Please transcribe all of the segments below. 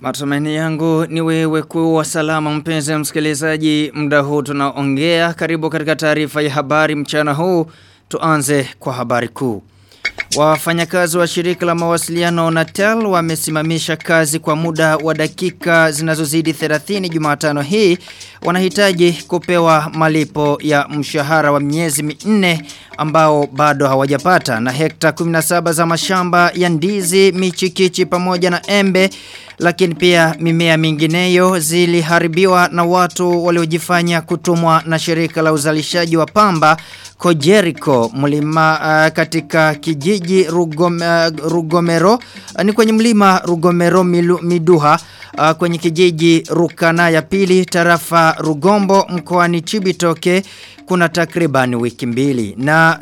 Matumaini yangu ni wewe kuwa salama mpenzi msikilizaji. Muda huu tunaongea. Karibu katika taarifa ya habari mchana huu. Tuanze kwa habari kuu. Wafanyakazi wa shirika la mawasiliano Natel wamesimamisha kazi kwa muda wa dakika zinazozidi 30 Jumatano hii. Wanahitaji kupewa malipo ya mshahara wa miezi minne ambao bado hawajapata. Na hekta 17 za mashamba ya ndizi, michikichi pamoja na embe lakini pia mimea mingineyo ziliharibiwa na watu waliojifanya kutumwa na shirika la uzalishaji wa pamba Kojeriko mlima uh, katika kijiji Rugom, uh, Rugomero uh, ni kwenye mlima Rugomero milu, Miduha uh, kwenye kijiji Rukana ya pili tarafa Rugombo mkoani Chibitoke kuna takriban wiki mbili. Na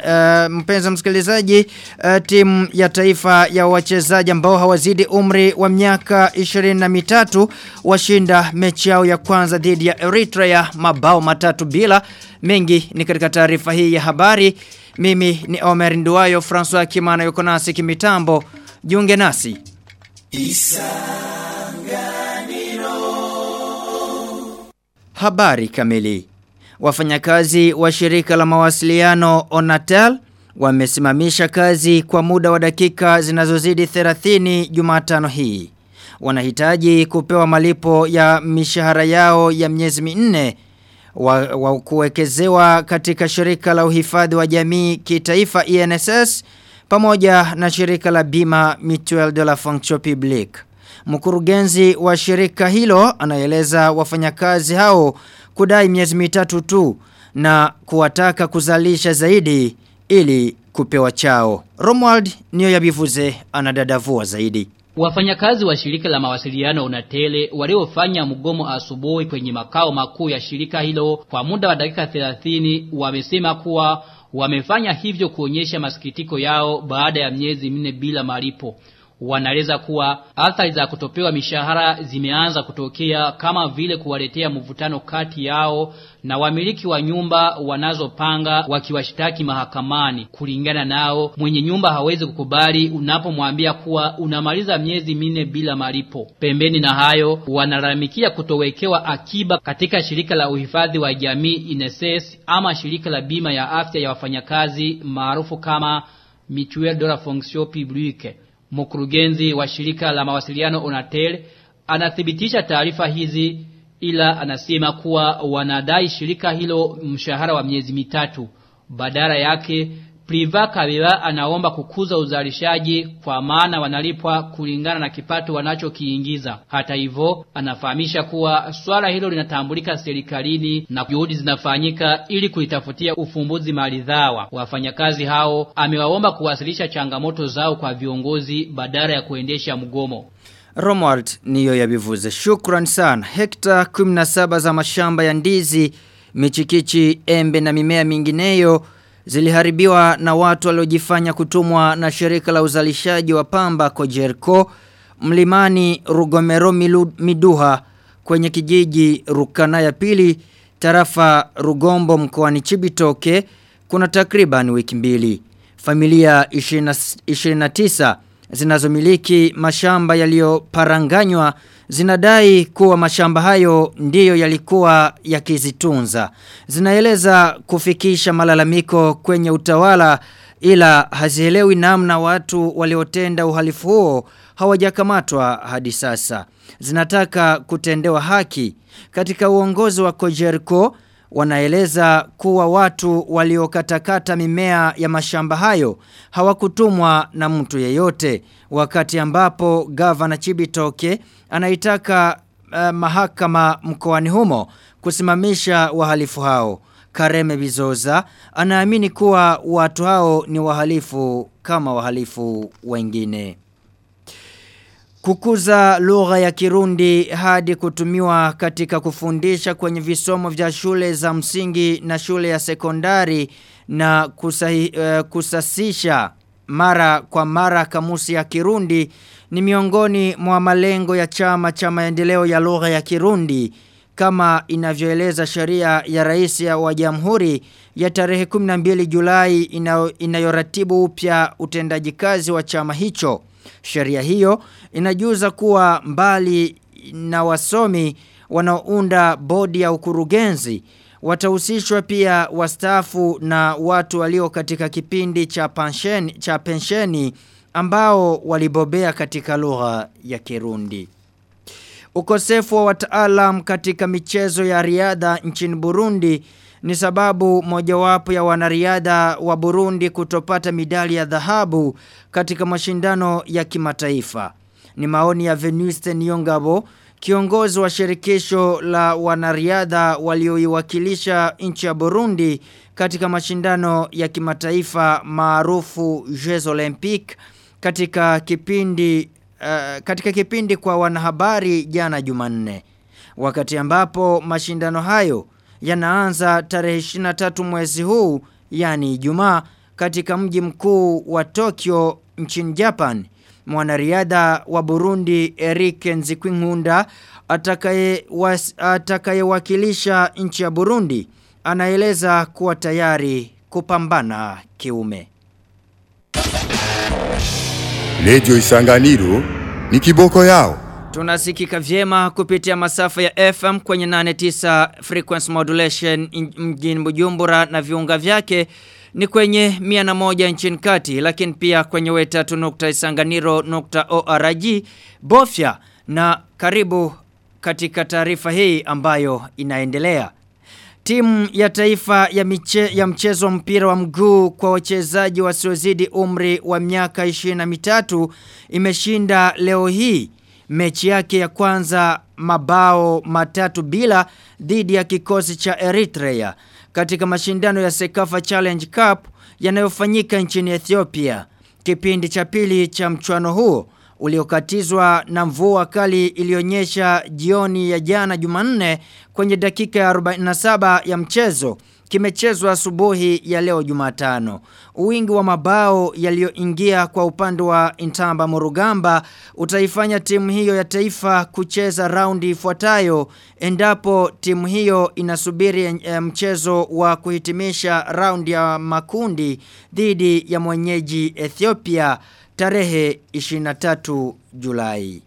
uh, mpenzi msikilizaji uh, timu ya taifa ya wachezaji ambao hawazidi umri wa miaka 23 washinda mechi yao ya kwanza dhidi ya Eritrea mabao matatu bila. Mengi ni katika taarifa hii ya habari mimi ni Omer Nduwayo François Kimana yuko nasi kimitambo jiunge nasi Isanganiro. Habari kamili Wafanyakazi wa shirika la mawasiliano Onatel wamesimamisha kazi kwa muda wa dakika zinazozidi 30 Jumatano hii. Wanahitaji kupewa malipo ya mishahara yao ya miezi minne wa, wa kuwekezewa katika shirika la uhifadhi wa jamii kitaifa INSS pamoja na shirika la bima Mutuelle de la Fonction Publique. Mkurugenzi wa shirika hilo anaeleza wafanyakazi hao kudai miezi mitatu tu na kuwataka kuzalisha zaidi ili kupewa chao. romwald niyo yabivuze anadadavua zaidi. Wafanyakazi wa shirika la mawasiliano Unatele waliofanya mgomo asubuhi kwenye makao makuu ya shirika hilo kwa muda wa dakika 30 wamesema kuwa wamefanya hivyo kuonyesha masikitiko yao baada ya miezi minne bila malipo. Wanaeleza kuwa athari za kutopewa mishahara zimeanza kutokea kama vile kuwaletea mvutano kati yao na wamiliki wa nyumba wanazopanga wakiwashtaki mahakamani. Kulingana nao, mwenye nyumba hawezi kukubali unapomwambia kuwa unamaliza miezi minne bila malipo. Pembeni na hayo, wanalalamikia kutowekewa akiba katika shirika la uhifadhi wa jamii INSS ama shirika la bima ya afya ya wafanyakazi maarufu kama Mutuelle de la Fonction Publique. Mkurugenzi wa shirika la mawasiliano Onatel anathibitisha taarifa hizi ila anasema kuwa wanadai shirika hilo mshahara wa miezi mitatu. Badala yake Priva Kabila anaomba kukuza uzalishaji kwa maana wanalipwa kulingana na kipato wanachokiingiza. Hata hivyo, anafahamisha kuwa swala hilo linatambulika serikalini na juhudi zinafanyika ili kulitafutia ufumbuzi maridhawa. Wafanyakazi hao amewaomba kuwasilisha changamoto zao kwa viongozi badala ya kuendesha mgomo. Romuald niyo yabivuze. Shukran sana. Hekta 17 za mashamba ya ndizi, michikichi, embe na mimea mingineyo ziliharibiwa na watu waliojifanya kutumwa na shirika la uzalishaji wa pamba Kojerko mlimani Rugomero Miduha kwenye kijiji Rukana ya pili tarafa Rugombo mkoani Chibitoke kuna takriban wiki mbili. Familia 29 zinazomiliki mashamba yaliyoparanganywa zinadai kuwa mashamba hayo ndiyo yalikuwa yakizitunza. Zinaeleza kufikisha malalamiko kwenye utawala ila hazielewi namna watu waliotenda uhalifu huo hawajakamatwa hadi sasa. Zinataka kutendewa haki. Katika uongozi wa Kojerko wanaeleza kuwa watu waliokatakata mimea ya mashamba hayo hawakutumwa na mtu yeyote wakati ambapo gavana Chibitoke anaitaka uh, mahakama mkoani humo kusimamisha wahalifu hao. Kareme Bizoza anaamini kuwa watu hao ni wahalifu kama wahalifu wengine. Kukuza lugha ya Kirundi hadi kutumiwa katika kufundisha kwenye visomo vya shule za msingi na shule ya sekondari na kusahi, uh, kusasisha mara kwa mara kamusi ya Kirundi ni miongoni mwa malengo ya chama cha maendeleo ya lugha ya Kirundi kama inavyoeleza sheria ya rais wa jamhuri ya tarehe 12 Julai inayoratibu upya utendaji kazi wa chama hicho. Sheria hiyo inajuza kuwa mbali na wasomi wanaounda bodi ya ukurugenzi watahusishwa pia wastafu na watu walio katika kipindi cha pensheni, cha pensheni ambao walibobea katika lugha ya Kirundi. Ukosefu wa wataalam katika michezo ya riadha nchini Burundi ni sababu mojawapo ya wanariadha wa Burundi kutopata midali ya dhahabu katika mashindano ya kimataifa. Ni maoni ya Venuste Nyongabo, kiongozi wa shirikisho la wanariadha walioiwakilisha nchi ya Burundi katika mashindano ya kimataifa maarufu Jeux Olympiques katika kipindi uh, katika kipindi kwa wanahabari jana Jumanne. Wakati ambapo mashindano hayo yanaanza tarehe 23 mwezi huu yani Ijumaa katika mji mkuu wa Tokyo nchini Japan. Mwanariadha wa Burundi Eric Nzikwingunda atakaye atakayewakilisha nchi ya Burundi anaeleza kuwa tayari kupambana kiume. Radio Isanganiro ni kiboko yao. Tunasikika vyema kupitia masafa ya FM kwenye 89 frequency modulation mjini Bujumbura na viunga vyake ni kwenye 101 nchini kati lakini pia kwenye wetatu.isanganiro.org bofya na karibu katika taarifa hii ambayo inaendelea. Timu ya taifa ya, miche, ya mchezo mpira wa mguu kwa wachezaji wasiozidi umri wa miaka 23 imeshinda leo hii mechi yake ya kwanza mabao matatu bila dhidi ya kikosi cha Eritrea katika mashindano ya Sekafa Challenge Cup yanayofanyika nchini Ethiopia. Kipindi cha pili cha mchuano huo uliokatizwa na mvua kali ilionyesha jioni ya jana Jumanne kwenye dakika ya 47 ya mchezo kimechezwa asubuhi ya leo Jumatano. Uwingi wa mabao yaliyoingia kwa upande wa Intamba Murugamba utaifanya timu hiyo ya taifa kucheza raundi ifuatayo endapo timu hiyo inasubiri mchezo wa kuhitimisha raundi ya makundi dhidi ya mwenyeji Ethiopia tarehe 23 Julai.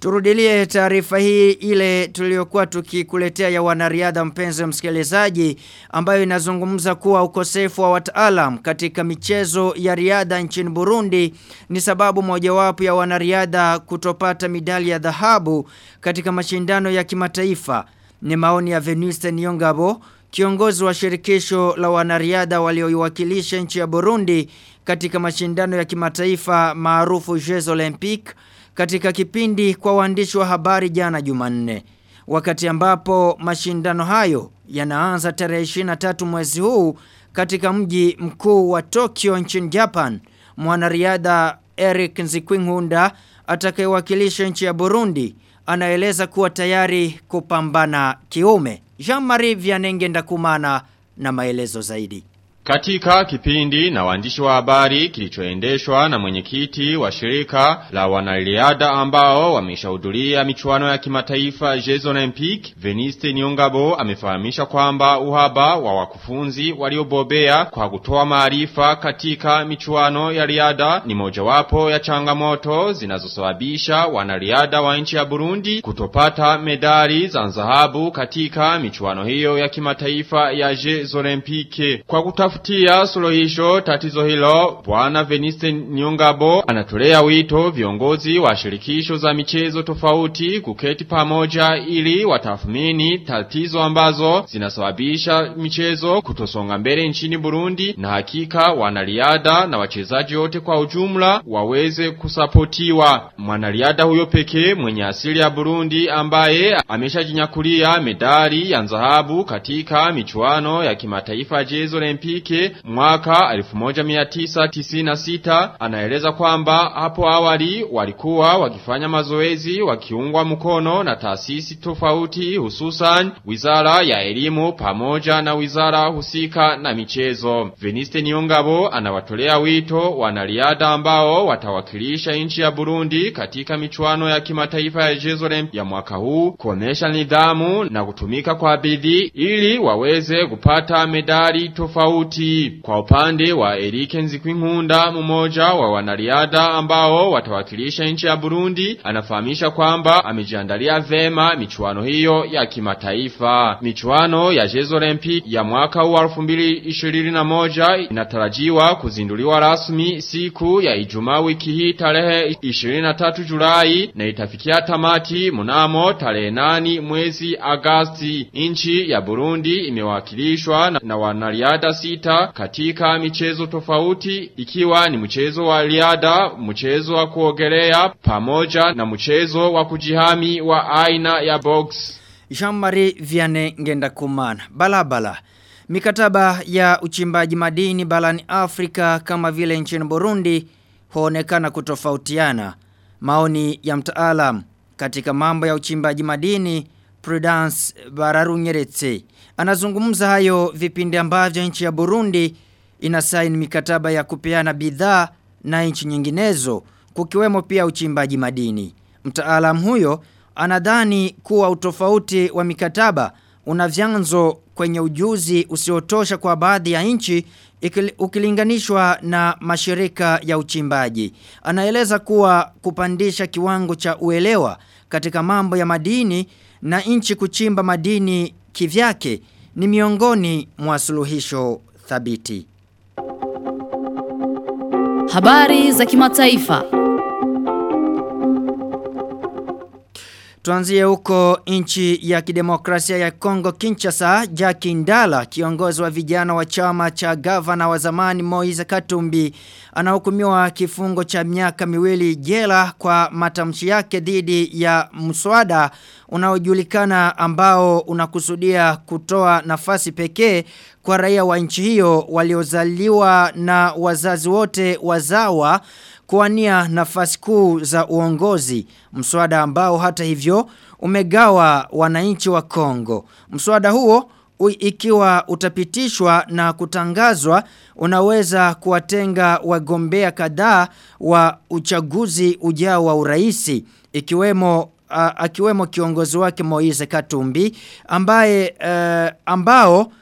Turudilie taarifa hii ile tuliyokuwa tukikuletea ya wanariadha mpenzi msikilizaji ambayo inazungumza kuwa ukosefu wa wataalam katika michezo ya riadha nchini Burundi ni sababu mojawapo ya wanariadha kutopata midali ya dhahabu katika mashindano ya kimataifa. Ni maoni ya Venuste Nyongabo, kiongozi wa shirikisho la wanariadha walioiwakilisha nchi ya Burundi katika mashindano ya kimataifa maarufu Jeux Olympiques katika kipindi kwa waandishi wa habari jana Jumanne. Wakati ambapo mashindano hayo yanaanza tarehe 23 mwezi huu katika mji mkuu wa Tokyo nchini Japan, mwanariadha Eric Nzikwingunda atakayewakilisha nchi ya Burundi anaeleza kuwa tayari kupambana kiume. Jean-Marie Vianenge Ndakumana na maelezo zaidi. Katika kipindi na waandishi wa habari kilichoendeshwa na mwenyekiti wa shirika la wanariadha ambao wameshahudhuria michuano ya kimataifa Jeux Olympique, Veniste Nyongabo amefahamisha kwamba uhaba wa wakufunzi waliobobea kwa kutoa maarifa katika michuano ya riada ni mojawapo ya changamoto zinazosababisha wanariadha wa nchi ya Burundi kutopata medali za dhahabu katika michuano hiyo ya kimataifa ya Jeux Olympique. Kwa kutafuta kutafutia suluhisho tatizo hilo, Bwana Veniste Nyongabo anatolea wito viongozi wa shirikisho za michezo tofauti kuketi pamoja ili watathmini tatizo ambazo zinasababisha michezo kutosonga mbele nchini Burundi, na hakika wanariada na wachezaji wote kwa ujumla waweze kusapotiwa. mwanariada huyo pekee mwenye asili ya Burundi ambaye ameshajinyakulia medali ya dhahabu katika michuano ya kimataifa Jeux Olympique mwaka 1996 anaeleza kwamba hapo awali walikuwa wakifanya mazoezi wakiungwa mkono na taasisi tofauti hususan wizara ya elimu pamoja na wizara husika na michezo. Veniste Niongabo anawatolea wito wanariadha ambao watawakilisha nchi ya Burundi katika michuano ya kimataifa ya Jeux ya mwaka huu kuonesha nidhamu na kutumika kwa bidii ili waweze kupata medali tofauti tofauti. Kwa upande wa Erike Nzikwinkunda mmoja wa wanariadha ambao watawakilisha nchi ya Burundi anafahamisha kwamba amejiandalia vema michuano hiyo ya kimataifa. Michuano ya Jeux Olympiques ya mwaka wa 2021 inatarajiwa kuzinduliwa rasmi siku ya Ijumaa wiki hii tarehe 23 Julai na itafikia tamati mnamo tarehe nani mwezi Agasti. Nchi ya Burundi imewakilishwa na, na wanariadha sita katika michezo tofauti ikiwa ni mchezo wa riadha, mchezo wa kuogelea pamoja na mchezo wa kujihami wa aina ya box. Jean-Marie Vianney Ngendakumana. Balabala. Mikataba ya uchimbaji madini barani Afrika kama vile nchini Burundi huonekana kutofautiana. Maoni ya mtaalam katika mambo ya uchimbaji madini Prudence Bararunyeretse. Anazungumza hayo vipindi ambavyo nchi ya Burundi inasaini mikataba ya kupeana bidhaa na nchi nyinginezo kukiwemo pia uchimbaji madini. Mtaalam huyo anadhani kuwa utofauti wa mikataba una vyanzo kwenye ujuzi usiotosha kwa baadhi ya nchi ukilinganishwa na mashirika ya uchimbaji. Anaeleza kuwa kupandisha kiwango cha uelewa katika mambo ya madini na nchi kuchimba madini kivyake ni miongoni mwa suluhisho thabiti. Habari za kimataifa. Tuanzie huko nchi ya kidemokrasia ya Kongo Kinshasa, Jackie Ndala, kiongozi wa vijana wa chama cha gavana wa zamani Moise Katumbi, anahukumiwa kifungo cha miaka miwili jela kwa matamshi yake dhidi ya mswada unaojulikana ambao unakusudia kutoa nafasi pekee kwa raia wa nchi hiyo waliozaliwa na wazazi wote wazawa kuwania nafasi kuu za uongozi. Mswada ambao hata hivyo umegawa wananchi wa Kongo. Mswada huo ikiwa utapitishwa na kutangazwa unaweza kuwatenga wagombea kadhaa wa uchaguzi ujao wa uraisi ikiwemo akiwemo kiongozi wake Moise Katumbi ambaye uh, ambao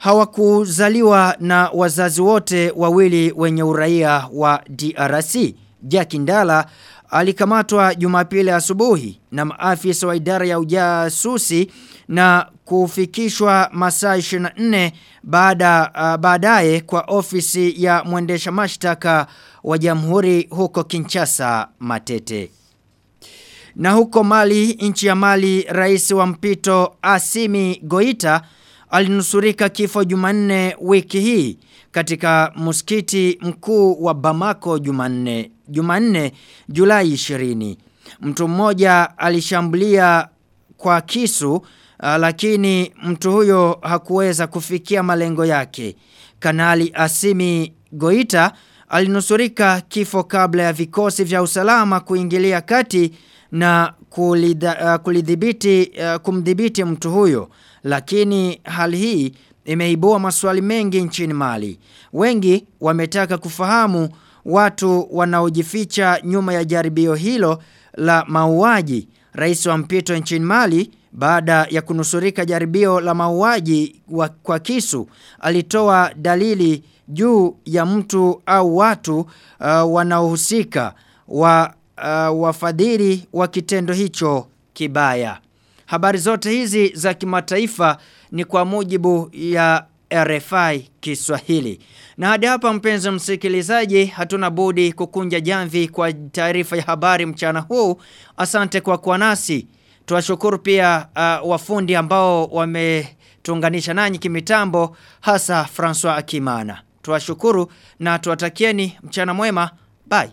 hawakuzaliwa na wazazi wote wawili wenye uraia wa DRC. Jack Ndala alikamatwa Jumapili asubuhi na maafisa wa idara ya ujasusi na kufikishwa masaa 24 baada uh, baadaye kwa ofisi ya mwendesha mashtaka wa jamhuri huko Kinshasa Matete. Na huko Mali, nchi ya Mali, rais wa mpito Asimi Goita alinusurika kifo Jumanne wiki hii katika msikiti mkuu wa Bamako Jumanne Jumanne Julai 20. Mtu mmoja alishambulia kwa kisu uh, lakini mtu huyo hakuweza kufikia malengo yake. Kanali Asimi Goita alinusurika kifo kabla ya vikosi vya usalama kuingilia kati na uh, kulidhibiti uh, kumdhibiti mtu huyo lakini hali hii imeibua maswali mengi nchini Mali. Wengi wametaka kufahamu watu wanaojificha nyuma ya jaribio hilo la mauaji. Rais wa mpito nchini Mali baada ya kunusurika jaribio la mauaji kwa kisu alitoa dalili juu ya mtu au watu uh, wanaohusika wa uh, wafadhili wa kitendo hicho kibaya. Habari zote hizi za kimataifa ni kwa mujibu ya RFI Kiswahili. Na hadi hapa mpenzi msikilizaji hatuna budi kukunja jamvi kwa taarifa ya habari mchana huu. Asante kwa kuwa nasi. Tuwashukuru pia uh, wafundi ambao wametuunganisha nanyi kimitambo hasa François Akimana. Tuwashukuru na tuwatakieni mchana mwema. Bye.